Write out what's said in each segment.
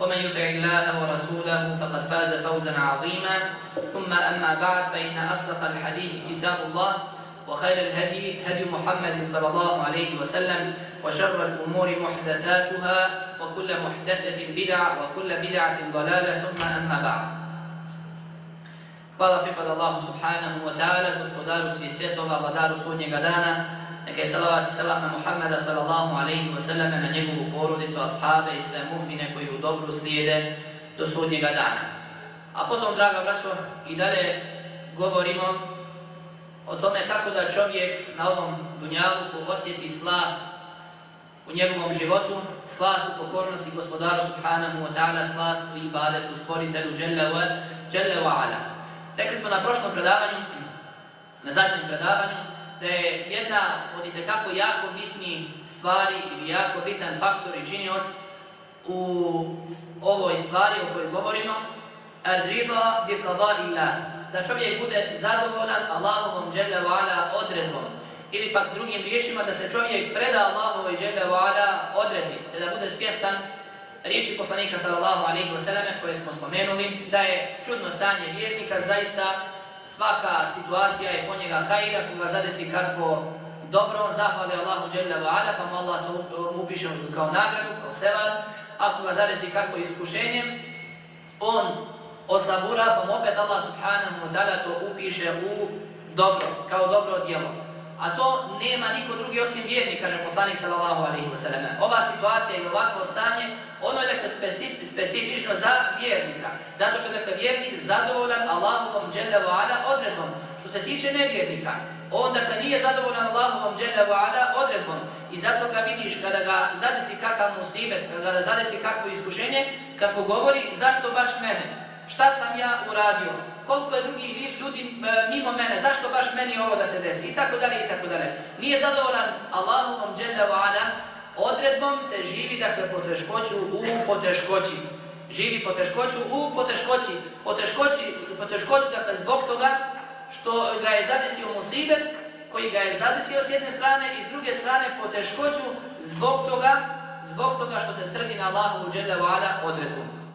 ومن يطع الله ورسوله فقد فاز فوزا عظيما. ثم أما بعد فإن أصدق الحديث كتاب الله وخير الهدي هدي محمد صلى الله عليه وسلم وشر الأمور محدثاتها وكل محدثة بدعة وكل بدعة ضلالة ثم أما بعد. Hvala pripada Allahu subhanahu wa ta'ala, gospodaru svih svjetova, vladaru sudnjega dana, neka je salam na Muhammeda sallallahu alaihi wa sallam, na njegovu porodicu, ashabe i sve muhmine koji u dobru slijede do sudnjega dana. A potom, draga braćo, i dalje govorimo o tome kako da čovjek na ovom dunjaluku osjeti slast u njegovom životu, slast u pokornosti gospodaru subhanahu wa ta'ala, slast u ibadetu stvoritelju Jalla wa ala. Rekli smo na prošlom predavanju, na zadnjem predavanju, da je jedna od itekako jako bitni stvari ili jako bitan faktor i činioc u ovoj stvari o kojoj govorimo, ar-rida bi illa, da čovjek bude zadovoljan Allahovom dželle odredbom. Ili pak drugim riječima da se čovjek preda Allahovoj dželle odredbi, te da bude svjestan riječi poslanika sallallahu alejhi ve selleme koje smo spomenuli da je čudno stanje vjernika zaista svaka situacija je po njega hajra koga zadesi kako dobro on zahvali Allahu dželle ve ala pa mu Allah to upiše kao nagradu kao selam. Ako ga zadesi kako iskušenje on osabura pa mu opet Allah subhanahu wa ta'ala to upiše u dobro kao dobro djelo a to nema niko drugi osim vjernik, kaže poslanik sallallahu alaihi wasallam. Ova situacija i ovakvo stanje, ono je dakle specifično za vjernika. Zato što dakle vjernik zadovoljan Allahovom dželle ala odredbom. Što se tiče nevjernika, on dakle nije zadovoljan Allahovom dželle ala odredbom. I zato ga vidiš kada ga zadesi kakav musibet, kada ga zadesi kakvo iskušenje, kako govori zašto baš mene? Šta sam ja uradio? Koliko je drugih ljudi e, mimo mene, zašto baš meni ovo da se desi, i tako tako. Nije zadovoljan Allahovom dželle ala odredbom, te živi, dakle, poteškoću u poteškoći. Živi poteškoću u poteškoći. Poteškoći, poteškoću, dakle, zbog toga što ga je zadesio musibet, koji ga je zadesio s jedne strane i s druge strane poteškoću zbog toga, zbog toga što se sredi na Allahovu dželle ala odredbom.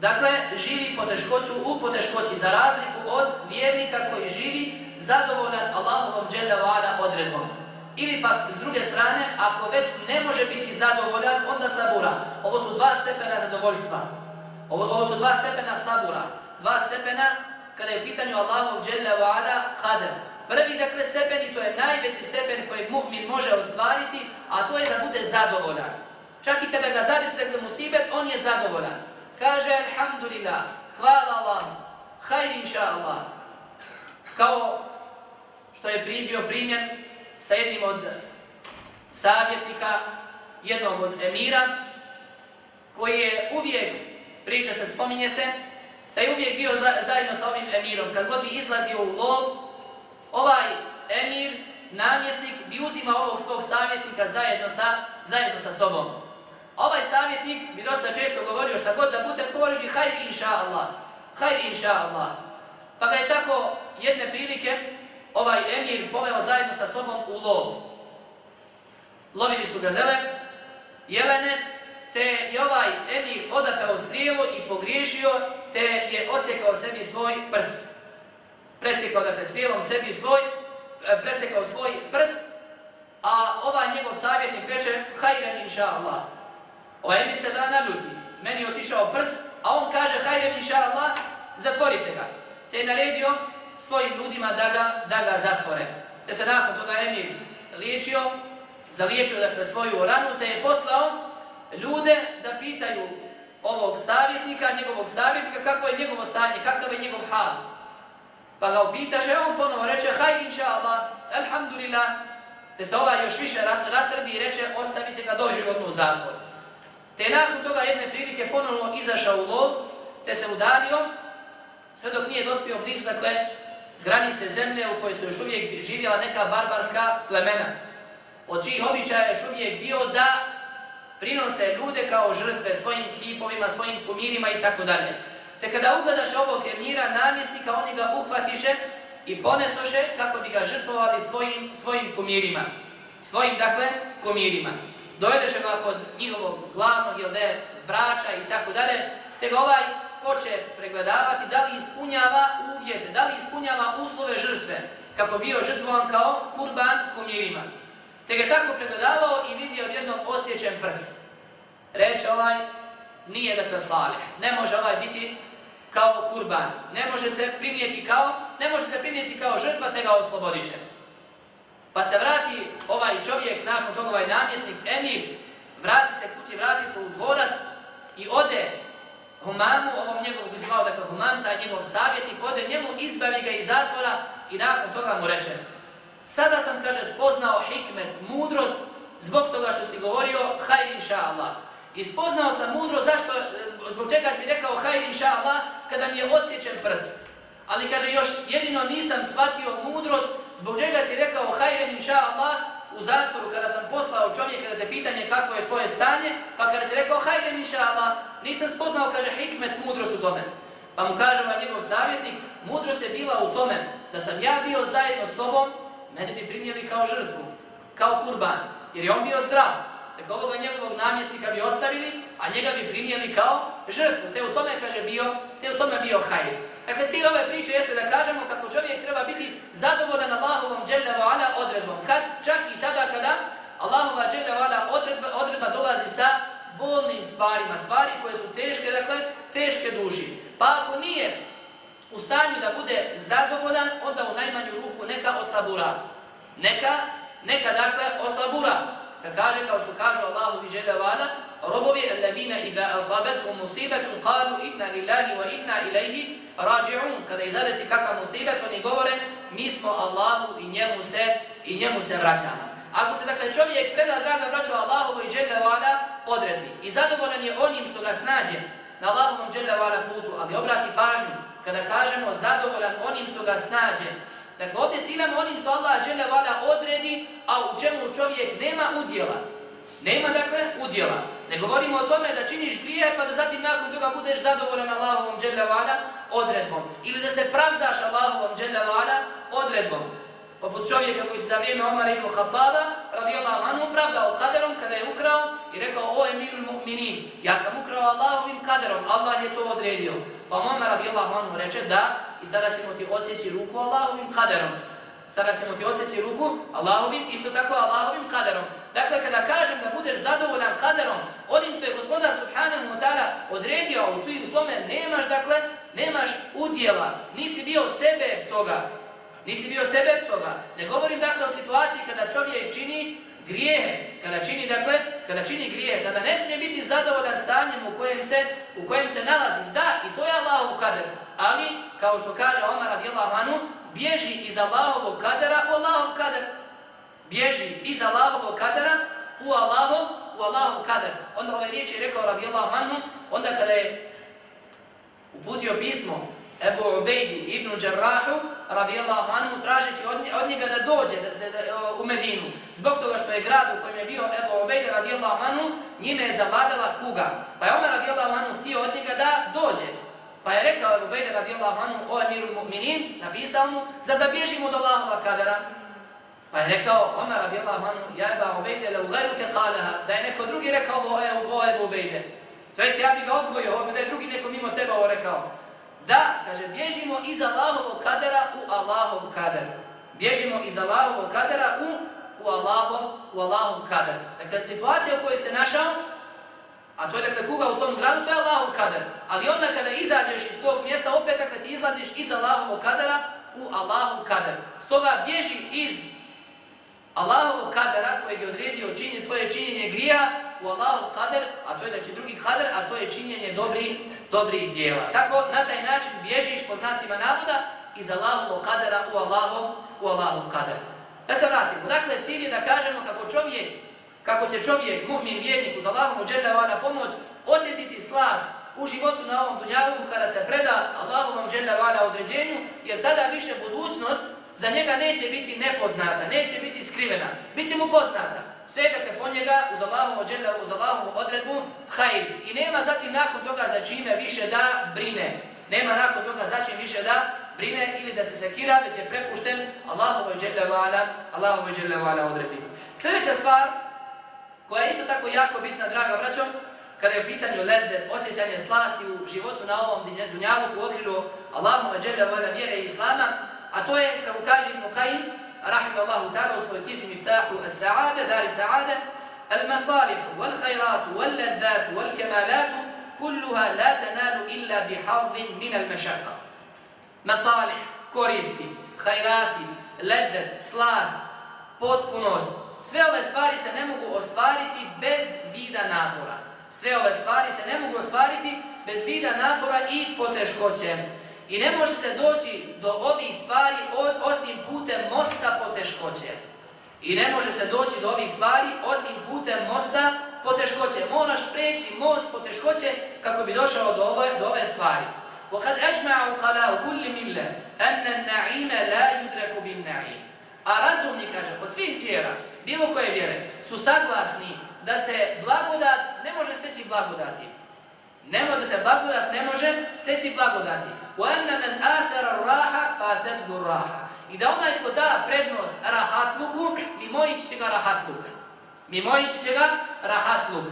Dakle, živi poteškoću u poteškoći za razliku od vjernika koji živi zadovoljan Allahovom dželjavada odredbom. Ili pak, s druge strane, ako već ne može biti zadovoljan, onda sabura. Ovo su dva stepena zadovoljstva. Ovo, ovo su dva stepena sabura. Dva stepena kada je u pitanju Allahov dželjavada kader. Prvi, dakle, stepen i to je najveći stepen kojeg mu'min može ostvariti, a to je da bude zadovoljan. Čak i kada ga zadesi dakle, musibet, on je zadovoljan. Kaže, alhamdulillah, hvala Allah, hajr inša Allah. Kao što je bio primjer sa jednim od savjetnika, jednog od emira, koji je uvijek, priča se, spominje se, da je uvijek bio zajedno sa ovim emirom. Kad god bi izlazio u lov, ovaj emir, namjesnik, bi uzimao ovog svog savjetnika zajedno sa, zajedno sa sobom. Ovaj savjetnik bi dosta često govorio šta god da bude, govorio bi hajr inša Allah, hajr inša Allah. Pa ga je tako jedne prilike ovaj emir poveo zajedno sa sobom u lov. Lovili su gazele, jelene, te je ovaj emir odapeo strijelu i pogriješio, te je odsjekao sebi svoj prs. Presjekao dakle strijelom sebi svoj, e, presjekao svoj prst, a ovaj njegov savjetnik reče hajren inša Allah. Ovaj emir se da naljuti. Meni je otišao prs, a on kaže, hajde inša Allah, zatvorite ga. Te je naredio svojim ljudima da ga, da ga zatvore. Te se nakon toga Emir liječio, zaliječio dakle svoju ranu, te je poslao ljude da pitaju ovog savjetnika, njegovog savjetnika, kako je njegovo stanje, kakav je njegov hal. Pa ga upitaše, on ponovo reče, hajde inša Allah, alhamdulillah, te se ovaj još više rasrdi i reče, ostavite ga doživotno u zatvor. Te nakon toga jedne prilike ponovno izašao u lov, te se udario, sve dok nije dospio blizu, dakle, granice zemlje u kojoj su još uvijek živjela neka barbarska plemena, od čijih običaja još uvijek bio da prinose ljude kao žrtve svojim kipovima, svojim kumirima i tako dalje. Te kada ugledaš ovog emira, namjesnika, oni ga uhvatiše i ponesoše kako bi ga žrtvovali svojim, svojim kumirima. Svojim, dakle, kumirima. Dovedeše ga kod njihovog glavnog, jel ne, vraća i tako dalje, te ga ovaj poče pregledavati da li ispunjava uvjete, da li ispunjava uslove žrtve, kako bio žrtvovan kao kurban kumirima. Te ga tako pregledavao i vidio odjednom odsječen prs. Reče ovaj, nije dakle salih. Ne može ovaj biti kao kurban. Ne može se primijeti kao, ne može se primijeti kao žrtva, te ga oslobodiše. Pa se vrati ovaj čovjek, nakon toga ovaj namjesnik, Emir, vrati se kući, vrati se u dvorac i ode Humamu, ovom njegovog zvao, dakle Humam, taj njegov savjetnik, ode njemu, izbavi ga iz zatvora i nakon toga mu reče Sada sam, kaže, spoznao hikmet, mudrost, zbog toga što si govorio, hajr inša Allah. I spoznao sam mudrost, zašto, zbog čega si rekao hajr inša Allah, kada mi je odsječen prst. Ali, kaže, još jedino nisam shvatio mudrost, zbog čega si rekao hajr inša Allah, u zatvoru kada sam poslao čovjeka da te pitanje kako je tvoje stanje, pa kada si rekao hajde inša Allah, nisam spoznao, kaže, hikmet, mudrost u tome. Pa mu kaže ovaj njegov savjetnik, mudrost je bila u tome da sam ja bio zajedno s tobom, mene bi primjeli kao žrtvu, kao kurban, jer je on bio zdrav. Dakle, ovoga njegovog namjesnika bi ostavili, a njega bi primjeli kao žrtvu. Te u tome, kaže, bio, te u tome bio hajr. Dakle, cilj ove priče jeste da kažemo kako čovjek treba biti zadovoljan Allahovom dželjavu ala odredbom. Kad, čak i tada kada Allahova dželjavu ala odredba, odredba dolazi sa bolnim stvarima, stvari koje su teške, dakle, teške duši. Pa ako nije u stanju da bude zadovoljan, onda u najmanju ruku neka osabura. Neka, neka dakle osabura. Kad kaže, kao što kaže Allahu i žele vada, robovi alladina idha asabetu musibetu qalu inna lillahi wa inna ilaihi rađi'un. Kada izadesi kakav musibet, oni govore, mi smo Allahu i njemu se, i njemu se vraćamo. Ako se dakle čovjek preda, draga braćo, i žele vada, odredbi i zadovoljan je onim što ga snađe na Allahovom žele vada putu, ali obrati pažnju, kada kažemo zadovoljan onim što ga snađe. Dakle, ovdje ciljamo onim što Allah žele vada odredi, a u čemu čovjek nema udjela. Nema, dakle, udjela. Ne govorimo o tome da činiš grije, pa da zatim nakon toga budeš zadovoljan Allahovom žele vada odredbom. Ili da se pravdaš Allahovom žele vada odredbom. Poput čovjeka koji se za vrijeme Omar ibn Khattaba radijallahu anhu pravdao kaderom kada je ukrao i rekao o emirul mu'minin, ja sam ukrao Allahovim kaderom, Allah je to odredio. Pa Omar radijallahu anhu reče da i sada ćemo ti odsjeći ruku Allahovim kaderom. Sada ćemo ti odsjeći ruku Allahovim, isto tako Allahovim kaderom. Dakle, kada kažem da budeš zadovoljan kaderom, onim što je gospodar subhanahu wa ta'ala odredio, a u tome nemaš, dakle, nemaš udjela, nisi bio sebe toga. Nisi bio sebe toga. Ne govorim dakle o situaciji kada čovjek čini grijehe, kada čini dakle, kada čini grijehe, kada ne smije biti zadovoljan stanjem u kojem se u kojem se nalazi. Da, i to je Allahov kader. Ali kao što kaže Omar radijallahu anhu, bježi iz Allahovog kadera u Allahov kader. Bježi iz Allahovog kadera u Allahov, u Allahov kader. Onda ove riječi je rekao radijallahu anhu, onda kada je uputio pismo Ebu Ubejdi ibn Đarrahu, radijallahu anhu, tražeći od njega da dođe da, da, da, u Medinu. Zbog toga što je grad u kojem je bio Ebu Ubejdi, radijallahu anhu, njime je zavladala kuga. Pa je Omer, radijallahu anhu, htio od njega da dođe. Pa je rekao Ebu Ubejdi, radijallahu anhu, o emirul mu'minin, napisao mu, za da bježimo od Allahova kadera. Pa je rekao Omer, radijallahu anhu, ja Ebu Ubejdi, le u gajruke kaleha, da je neko drugi rekao o Ebu Ubejdi. To je ja bih ga odgojio, da je drugi neko mimo teba ovo rekao. Da, kaže, bježimo iz Allahovog kadera u Allahov kader. Bježimo iz Allahovog kadera u, u, Allahov, u Allahov kader. Dakle, situacija u kojoj se našao, a to je dakle kuga u tom gradu, to je Allahov Ali onda kada izađeš iz tog mjesta, opet kada ti izlaziš iz Allahovog kadera u Allahov kader. Stoga bježi iz Allahovog kadera koji je odredio činjenje, tvoje činjenje grija u Allahov kader, a to je će drugi kader, a to je činjenje dobrih, dobrih dijela. Tako, na taj način bježiš po znacima navoda iz Allahovog kadera u Allahov, u Allahov kader. Da se vratimo. Dakle, cilj je da kažemo kako čovjek, kako će čovjek, muhmin, vjernik, uz Allahom uđeljava pomoć, osjetiti slast u životu na ovom dunjalu kada se preda Allahovom dželjavala određenju, jer tada više budućnost za njega neće biti nepoznata, neće biti skrivena, bit će mu poznata. Sve dakle po njega uz Allahovu dželja, uz Allahovu odredbu, hajr. I nema zatim nakon toga za čime više da brine. Nema nakon toga za čime više da brine ili da se sekira, već je prepušten Allahovoj dželjavala, Allahovoj dželjavala odredbi. Sljedeća stvar, koja je isto tako jako bitna, draga braćo, kada je u pitanju lede, osjećanje slasti u životu na ovom dunjalu u okrilu Allahuma dželja vala vjere i Islama, a to je, kako kaže Ibn Qaim, rahimahullahu ta'ala u svojoj knjizi Miftahu as-Sa'ade, Dari Sa'ade, المصالح والخيرات واللذات والكمالات كلها لا تنال إلا بحظ من المشقة مصالح koristi, hajrati, leder, slast, potpunost. Sve ove stvari se ne mogu ostvariti bez vida napora. Sve ove stvari se ne mogu ostvariti bez vida napora i poteškoće. I ne može se doći do ovih stvari osim putem mosta poteškoće. I ne može se doći do ovih stvari osim putem mosta poteškoće. Moraš preći most poteškoće kako bi došao do ove, do ove stvari. وقد أجمع قلاء كل ملة أن النعيم لا يدرك بالنعيم. A razumni kaže, od svih vjera, bilo koje vjere, su saglasni da se blagodat ne može steći blagodati. Ne može da se blagodat ne može steći blagodati. وَأَنَّ مَنْ آثَرَ الرَّاحَ فَاتَتْهُ الرَّاحَ I da onaj ko da prednost rahatluku, mimo ići će ga rahatluk. Mimo ići će ga rahatluk.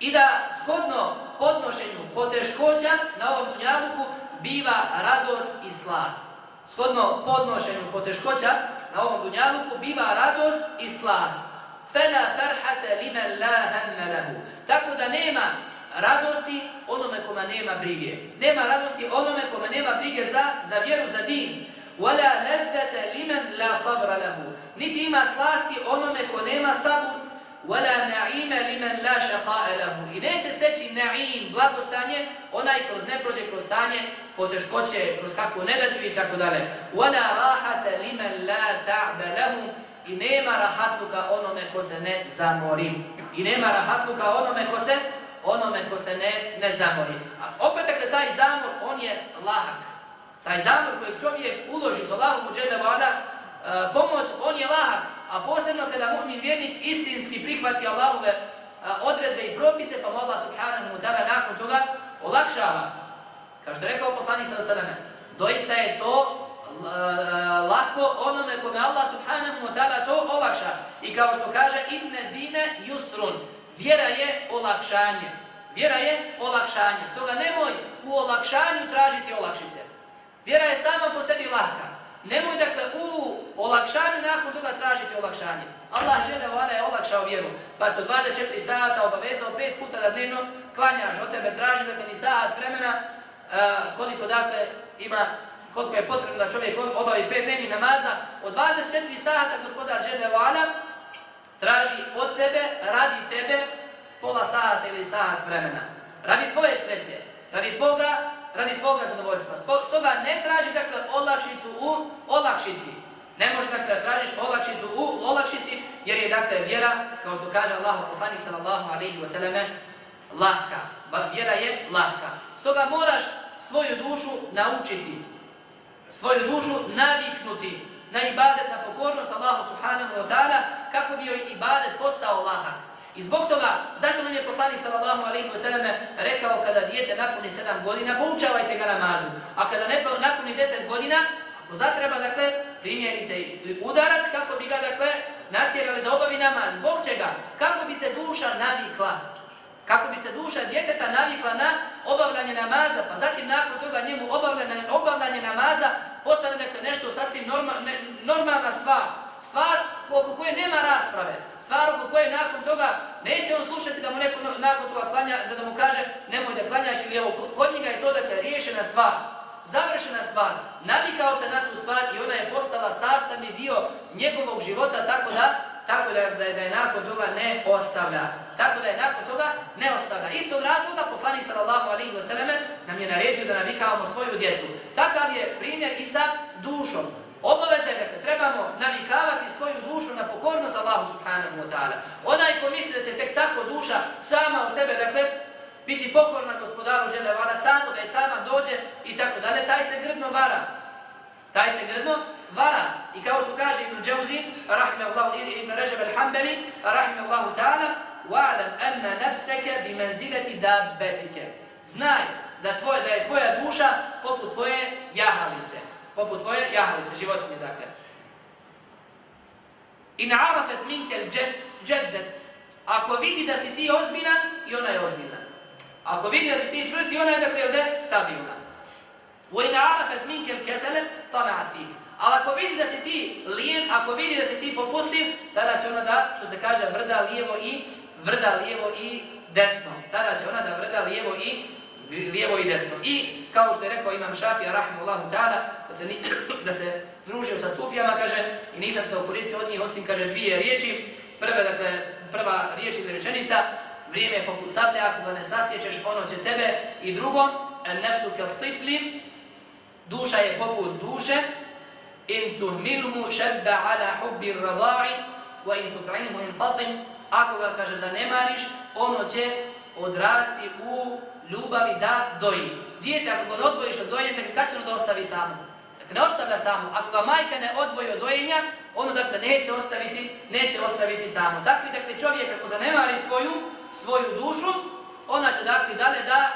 I da shodno podnošenju poteškoća na ovom dunjaluku biva radost i slast. shodno podnošenju poteškoća na ovom dunjaluku biva radost i slast. Fela farhata limen la hamma Tako da nema radosti onome koma nema brige. Nema radosti onome koma nema brige za, za vjeru, za din. Wala ladzata limen la sabra lahu. Niti ima slasti onome ko nema sabur. Wala na'ima limen la shaqa'a lahu. I neće steći na'im, blagostanje, onaj kroz neprođe kroz stanje poteškoće, kroz kakvu nedaću i tako dalje. وَلَا رَاحَةَ لِمَنْ لَا تَعْبَ لَهُ I nema rahatluka onome ko se ne zamori. I nema rahatluka onome ko se onome ko se ne, ne zamori. A opet dakle taj zamor, on je lahak. Taj zamor kojeg čovjek uloži za Allahom u vada, uh, pomoć, on je lahak. A posebno kada mu'min vjernik istinski prihvati Allahove uh, odredbe i propise, pa mu Allah subhanahu wa ta'ala nakon toga olakšava. Kao što je rekao poslanik sa doista je to lako onome kome Allah subhanahu wa ta'ala to olakša. I kao što kaže inne dine yusrun, vjera je olakšanje. Vjera je olakšanje. Stoga nemoj u olakšanju tražiti olakšice. Vjera je sama po sebi laka. Nemoj dakle u olakšanju nakon toga tražiti olakšanje. Allah žele vala je olakšao vjeru. Pa to 24 sata obavezao pet puta da dnevno klanjaš. Od tebe traži dakle ni sat vremena koliko dakle ima koliko je potrebno da čovjek obavi pet dnevni namaza, od 24 sata gospodar Dželevala traži od tebe, radi tebe, pola sata ili sat vremena. Radi tvoje sreće, radi tvoga, radi tvoga zadovoljstva. Stoga ne traži dakle olakšicu u olakšici. Ne može dakle da tražiš olakšicu u olakšici, jer je dakle vjera, kao što kaže Allah poslanik sallallahu alaihi wa lahka. Vjera je lahka. Stoga moraš svoju dušu naučiti svoju dušu naviknuti na ibadet, na pokornost Allahu subhanahu wa ta'ala, kako bi joj ibadet postao lahak. I zbog toga, zašto nam je poslanik sallallahu alaihi wa sallam rekao kada dijete napuni 7 godina, poučavajte ga namazu. A kada ne napuni 10 godina, ako zatreba, dakle, primjenite udarac kako bi ga, dakle, natjerali da obavi namaz. Zbog čega? Kako bi se duša navikla kako bi se duša djeteta navikla na obavljanje namaza, pa zatim nakon toga njemu obavljanje, obavljanje namaza postane dakle, nešto sasvim norma, ne, normalna stvar. Stvar oko koje nema rasprave. Stvar oko koje nakon toga neće on slušati da mu neko nakon toga klanja, da, da mu kaže nemoj da klanjaš ili evo, kod njega je to dakle riješena stvar, završena stvar, navikao se na tu stvar i ona je postala sastavni dio njegovog života tako da tako da, da, da je nakon toga ne ostavlja. Tako da je nakon toga ne ostavlja. Istog razloga poslanik sallallahu alaihi wa sallam nam je naredio da navikavamo svoju djecu. Takav je primjer i sa dušom. Obaveze je trebamo navikavati svoju dušu na pokornost Allahu subhanahu wa ta'ala. Onaj ko misli da će tek tako duša sama u sebe, dakle, biti pokorna gospodaru Đelevana, samo da je sama dođe i tako dalje, taj se grdno vara. Taj se grdno vara. I kao što kaže Ibn Džauzi, rahimahullahu, Ibn Režab al-Hambali, rahimahullahu ta'ala, وَعْلَمْ أَنَّ نَفْسَكَ بِمَنْزِلَةِ دَابَّتِكَ Znaj da, tvoj, da je tvoja duša poput tvoje jahalice. Poput tvoje jahalice, životinje dakle. In arafet minkel džeddet. Ako vidi da si ti ozbiljan, i ona je ozbiljna. Ako vidi da si ti čvrst, i ona je dakle stabilna. وَإِنْ عَرَفَتْ مِنْكَ الْكَسَلَتْ طَمَعَتْ فِيكَ Ali ako vidi da si ti lijen, ako vidi da si ti popustiv, tada će ona da, što se kaže, vrda lijevo i vrda lijevo i desno. Tada će ona da vrda lijevo i lijevo i desno. I kao što je rekao Imam Šafija, rahimullahu ta'ala, da se, da se družio sa sufijama, kaže, i nisam se okoristio od njih, osim, kaže, dvije riječi. Prve, dakle, prva riječ ili rečenica, vrijeme je poput sablja, ako ga ne sasjećeš, ono će tebe. I drugo, nefsu tifli, duša je poput duše, in tuhmilhu šedda ala hubbi rada'i, wa in tut'inhu in fatim, ako ga, kaže, zanemariš, ono će odrasti u ljubavi da doji. Dijete, ako ga odvojiš od dojenja, kad će ono da ostavi samo? Dakle, ne ostavlja samo. Ako ga majka ne odvoji od dojenja, ono, dakle, neće ostaviti, neće ostaviti samo. Tako i, dakle, čovjek, ako zanemari svoju, svoju dušu, ona će, dakle, dalje da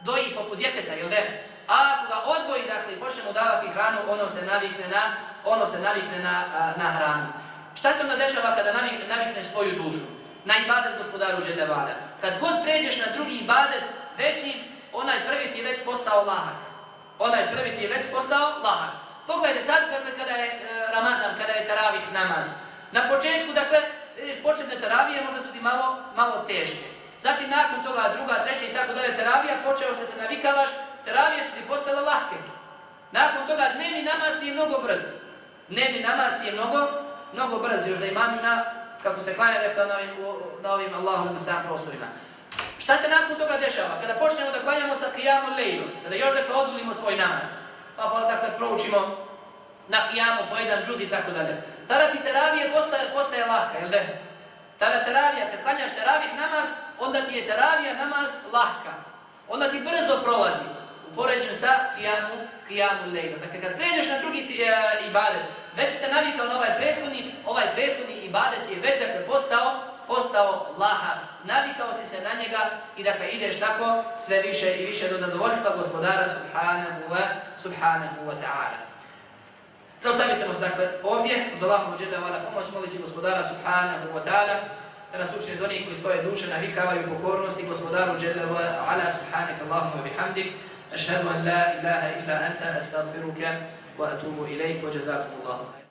doji poput djeteta, jel ne? A ako ga odvoji, dakle, počne davati hranu, ono se navikne na, ono se navikne na, na hranu. Šta se onda dešava kada navikneš svoju dušu? Na ibadet gospodaru Žedevala. Kad god pređeš na drugi ibadet, veći, onaj prvi ti je već postao lahak. Onaj prvi ti je već postao lahak. Pogledajte sad, dakle, kada je e, Ramazan, kada je taravih namaz. Na početku, dakle, vidiš, početne taravije možda su ti malo, malo teške. Zatim, nakon toga, druga, treća i tako dalje taravija, počeo se se navikavaš, taravije su postale lahke. Nakon toga, dnevni namaz ti je mnogo brz. Dnevni namaz ti je mnogo, mnogo brz, još da imam na, kako se klanja rekla na ovim, na ovim Allahom prostorima. Šta se nakon toga dešava? Kada počnemo da klanjamo sa kijamu lejlu, kada još dakle odulimo svoj namaz, pa pa dakle proučimo na kijamu po jedan džuz i tako dalje. Tada ti teravije postaje, postaje lahka, jel de? Tada teravija, kad klanjaš teravih namaz, onda ti je teravija namaz lahka. Onda ti brzo prolazi u poređenju sa kijamu, kijamu lejlu. Dakle, kad pređeš na drugi uh, ibadet, već se navikao na ovaj prethodni, ovaj prethodni ibadet je već dakle postao, postao lahak. Navikao si se na njega i dakle ideš tako sve više i više do zadovoljstva gospodara subhanahu wa, subhanahu wa ta'ala. Zaustavili smo se dakle ovdje, uz Allahom uđeda vala pomoć, molići gospodara subhanahu wa ta'ala, da nas učine do koji svoje duše navikavaju pokornosti gospodaru uđeda wa ala subhanak Allahumma bihamdik, أشهد أن لا إله إلا أنت أستغفرك وأتوب إليك وجزاكم الله خيرا.